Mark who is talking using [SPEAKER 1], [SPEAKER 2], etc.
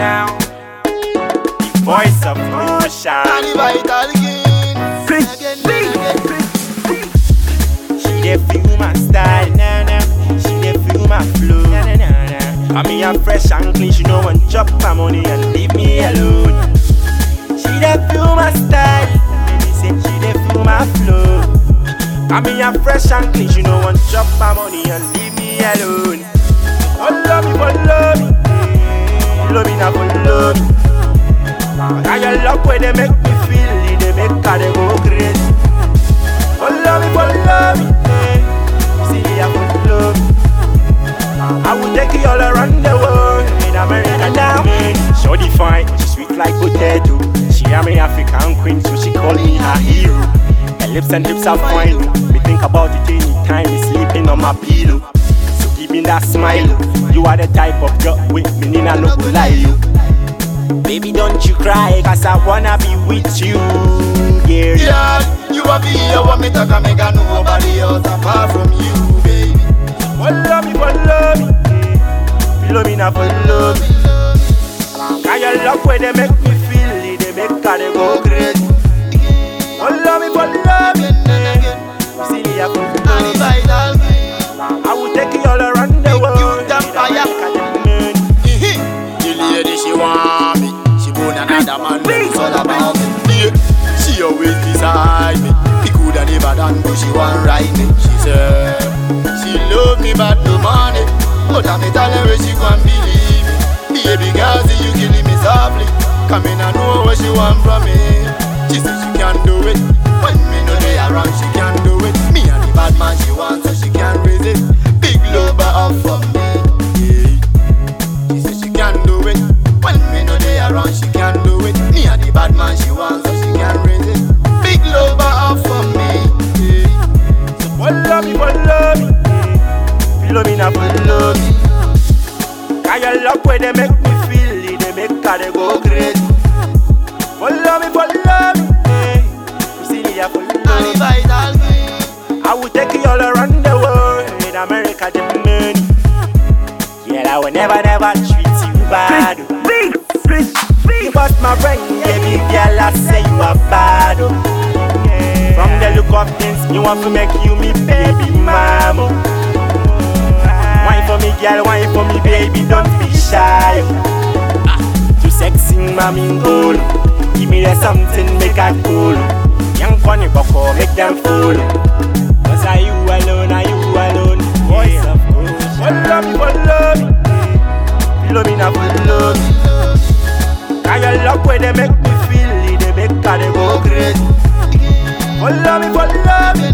[SPEAKER 1] now. The voice of motion.
[SPEAKER 2] And the vital again.
[SPEAKER 3] Chris
[SPEAKER 2] Again,
[SPEAKER 1] She dey feel my style, nah nah. She dey feel my flow, nah nah nah nah. I mean I'm fresh and clean, she no want chop my money and leave me alone. She dey feel my style, baby say she dey feel my flow. I mean I'm fresh and clean, she no want chop my money and leave me alone. Oh, follow me, follow oh, me, love where they make me feel it, they make her go crazy. Follow me, follow me, eh. See I follow me. I will take you all around the world in America now. Shorty fine, she sweet like potato. She am an African queen, so she call me her hero. Her lips and hips are fine. Me think about it anytime me sleeping on my pillow. So give me that smile. You are the type of girl with me, Nina no lie you. Don't you cry, cause I wanna be with you. Yeah,
[SPEAKER 2] Yeah, you are here, what me talk, I make a nobody else apart from you, baby.
[SPEAKER 1] Follow me, follow me. Follow me now, follow me. Now your love where they make me feel it, they make her they go crazy.
[SPEAKER 2] It's all about me. She always beside me. He coulda never done, but she want ride me. She said she love me, but no money. But I'm tell her she can't believe me. Baby girl, see you killing me softly. Come in and know what she want from me. She said she can't do it. When me know they
[SPEAKER 1] Now, follow me. Now your love where they make me feel it, they make her they go crazy. Follow me, follow me. eh. You see me, I follow me. I will take you all around the world in America, Germany. Yeah, I will never, never treat you bad.
[SPEAKER 3] Chris B. Chris B.
[SPEAKER 1] You bust my brain, baby girl, I say you are bad. oh. From the look of things, you want to make you me baby mama. Wine for me, girl, wine for me, baby, don't be shy. Ah, too sexy, mommy, goal. Give me that something, make a cool. Young funny, bucko, make them fool. Cause are you alone, are you alone? Voice of course. Follow me, follow me. Follow me now, follow me. Now your love where they make me feel it, they make they go crazy. Follow me,